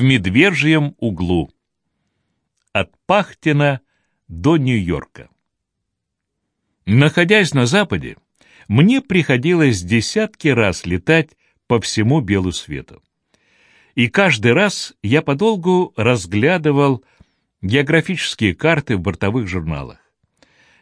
в Медвежьем углу. От Пахтина до Нью-Йорка. Находясь на Западе, мне приходилось десятки раз летать по всему белу свету. И каждый раз я подолгу разглядывал географические карты в бортовых журналах.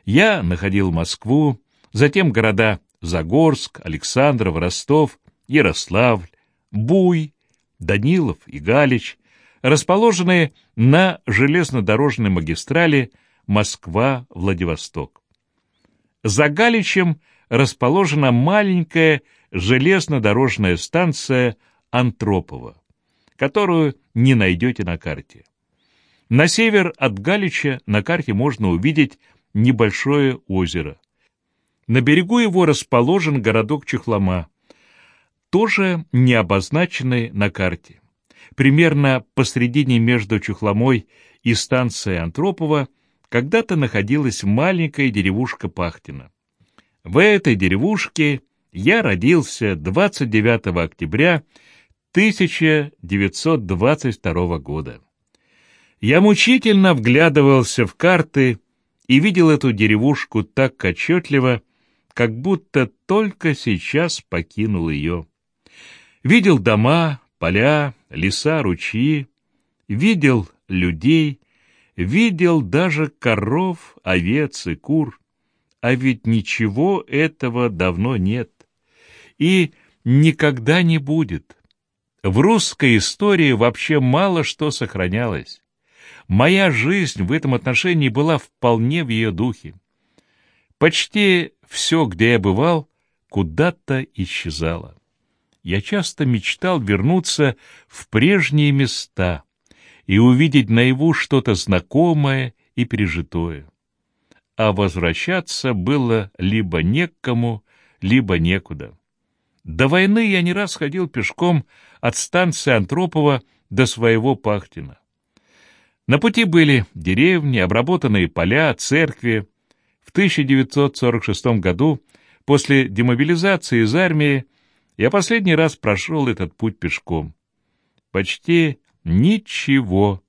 Я находил Москву, затем города Загорск, Александров, Ростов, Ярославль, Буй, Данилов и Галич, расположенные на железнодорожной магистрали Москва-Владивосток. За Галичем расположена маленькая железнодорожная станция Антропово, которую не найдете на карте. На север от Галича на карте можно увидеть небольшое озеро. На берегу его расположен городок Чехлома, тоже не обозначенный на карте. Примерно посредине между Чухломой и станцией Антропова когда-то находилась маленькая деревушка Пахтина. В этой деревушке я родился 29 октября 1922 года. Я мучительно вглядывался в карты и видел эту деревушку так отчетливо, как будто только сейчас покинул ее. Видел дома, поля, леса, ручьи, видел людей, видел даже коров, овец и кур. А ведь ничего этого давно нет. И никогда не будет. В русской истории вообще мало что сохранялось. Моя жизнь в этом отношении была вполне в ее духе. Почти все, где я бывал, куда-то исчезало я часто мечтал вернуться в прежние места и увидеть наяву что-то знакомое и пережитое. А возвращаться было либо некому, либо некуда. До войны я не раз ходил пешком от станции Антропова до своего Пахтина. На пути были деревни, обработанные поля, церкви. В 1946 году, после демобилизации из армии, я последний раз прошел этот путь пешком. Почти ничего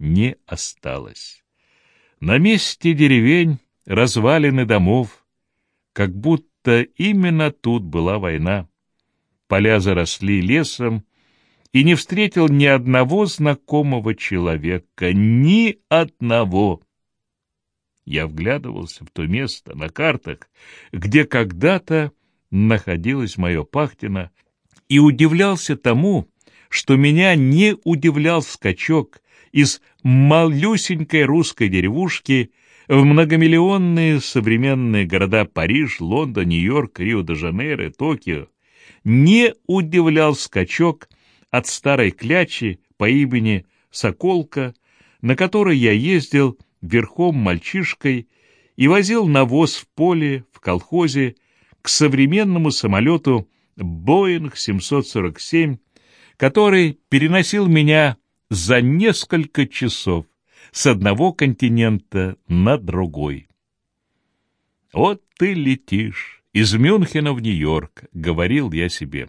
не осталось. На месте деревень развалины домов, как будто именно тут была война. Поля заросли лесом, и не встретил ни одного знакомого человека, ни одного. Я вглядывался в то место на картах, где когда-то находилось мое Пахтино, и удивлялся тому, что меня не удивлял скачок из малюсенькой русской деревушки в многомиллионные современные города Париж, Лондон, Нью-Йорк, Рио-де-Жанейро, Токио, не удивлял скачок от старой клячи по имени Соколка, на которой я ездил верхом мальчишкой и возил навоз в поле, в колхозе, к современному самолету Боинг 747, который переносил меня за несколько часов с одного континента на другой. «Вот ты летишь из Мюнхена в Нью-Йорк», — говорил я себе.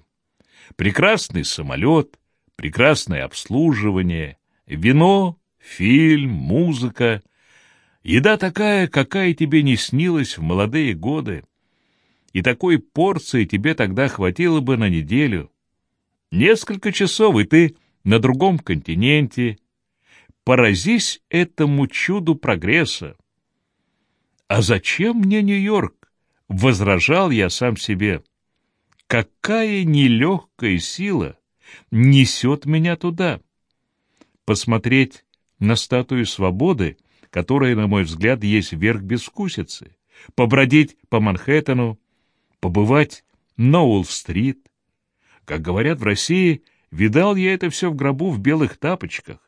«Прекрасный самолет, прекрасное обслуживание, вино, фильм, музыка, еда такая, какая тебе не снилась в молодые годы и такой порции тебе тогда хватило бы на неделю. Несколько часов, и ты на другом континенте. Поразись этому чуду прогресса. «А зачем мне Нью-Йорк?» — возражал я сам себе. «Какая нелегкая сила несет меня туда?» Посмотреть на статую свободы, которая, на мой взгляд, есть верх бескусицы, побродить по Манхэттену, побывать на Уолл-стрит. Как говорят в России, видал я это все в гробу в белых тапочках.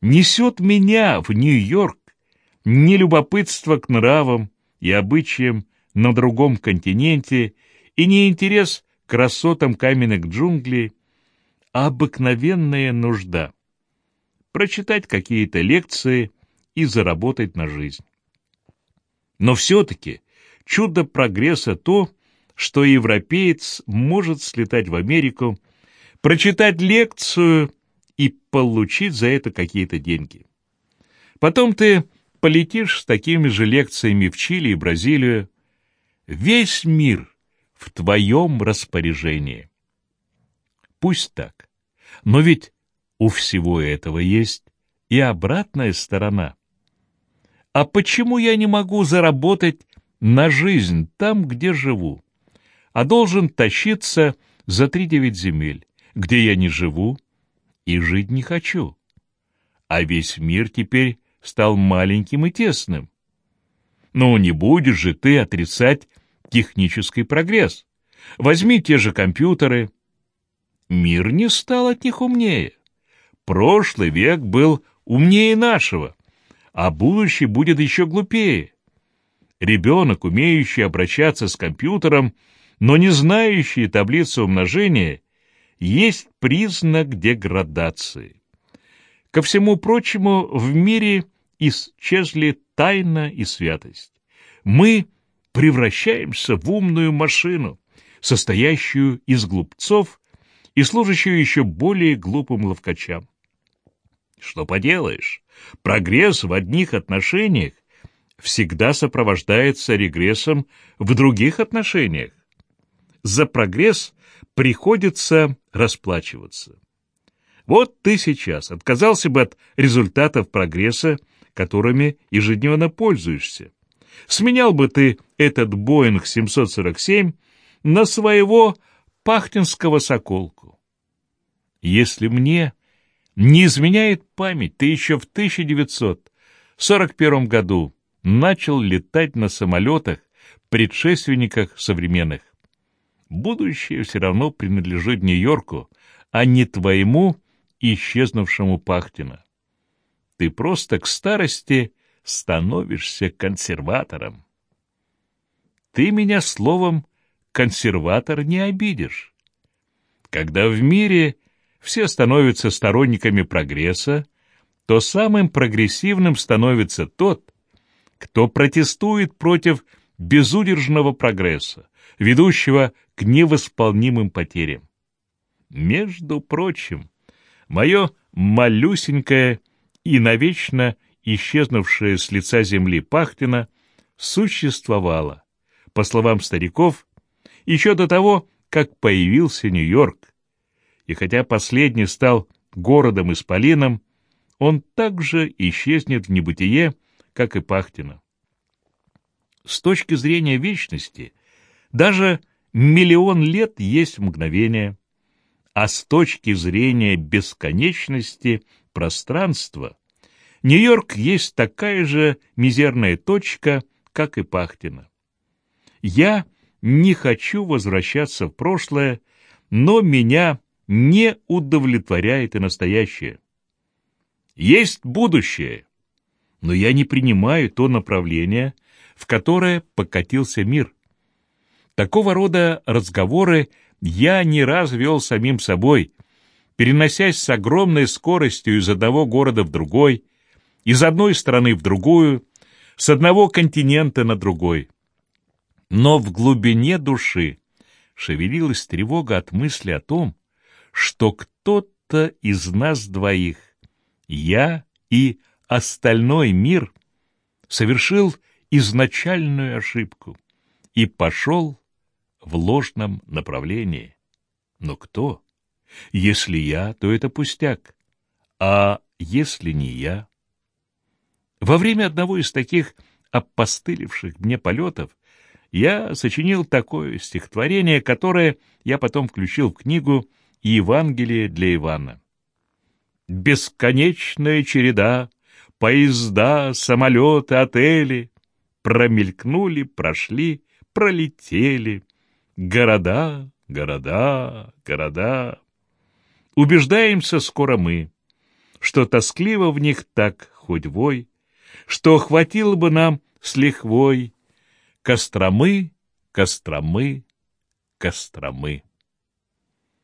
Несет меня в Нью-Йорк не любопытство к нравам и обычаям на другом континенте и не интерес к красотам каменных джунглей, а обыкновенная нужда. Прочитать какие-то лекции и заработать на жизнь. Но все-таки Чудо прогресса то, что европеец может слетать в Америку, прочитать лекцию и получить за это какие-то деньги. Потом ты полетишь с такими же лекциями в Чили и Бразилию. Весь мир в твоем распоряжении. Пусть так, но ведь у всего этого есть и обратная сторона. А почему я не могу заработать на жизнь там, где живу, а должен тащиться за три девять земель, где я не живу и жить не хочу? А весь мир теперь стал маленьким и тесным. Ну, не будешь же ты отрицать технический прогресс. Возьми те же компьютеры. Мир не стал от них умнее. Прошлый век был умнее нашего, а будущий будет еще глупее. Ребенок, умеющий обращаться с компьютером, но не знающий таблицу умножения, есть признак деградации. Ко всему прочему, в мире исчезли тайна и святость. Мы превращаемся в умную машину, состоящую из глупцов и служащую еще более глупым ловкачам. Что поделаешь, прогресс в одних отношениях всегда сопровождается регрессом в других отношениях. За прогресс приходится расплачиваться. Вот ты сейчас отказался бы от результатов прогресса, которыми ежедневно пользуешься. Сменял бы ты этот Боинг 747 на своего пахтинского «Соколку». Если мне не изменяет память, ты еще в 1941 году начал летать на самолетах, предшественниках современных. Будущее все равно принадлежит Нью-Йорку, а не твоему исчезнувшему Пахтина. Ты просто к старости становишься консерватором. Ты меня словом «консерватор» не обидишь. Когда в мире все становятся сторонниками прогресса, то самым прогрессивным становится тот, кто протестует против безудержного прогресса, ведущего к невосполнимым потерям. Между прочим, мое малюсенькое и навечно исчезнувшее с лица земли Пахтина существовало, по словам стариков, еще до того, как появился Нью-Йорк, и хотя последний стал городом-исполином, он также исчезнет в небытие, как и Пахтина. С точки зрения вечности, даже миллион лет есть мгновение, а с точки зрения бесконечности пространства Нью-Йорк есть такая же мизерная точка, как и Пахтина. Я не хочу возвращаться в прошлое, но меня не удовлетворяет и настоящее. Есть будущее, но я не принимаю то направление, в которое покатился мир. Такого рода разговоры я не раз вел самим собой, переносясь с огромной скоростью из одного города в другой, из одной страны в другую, с одного континента на другой. Но в глубине души шевелилась тревога от мысли о том, что кто-то из нас двоих, я и остальной мир, совершил изначальную ошибку и пошел в ложном направлении. Но кто? Если я, то это пустяк. А если не я? Во время одного из таких опостылевших мне полетов я сочинил такое стихотворение, которое я потом включил в книгу Евангелие для Ивана. Бесконечная череда, поезда, самолеты, отели промелькнули, прошли, пролетели. Города, города, города. Убеждаемся скоро мы, что тоскливо в них так хоть вой, что хватило бы нам с лихвой Костромы, Костромы, Костромы.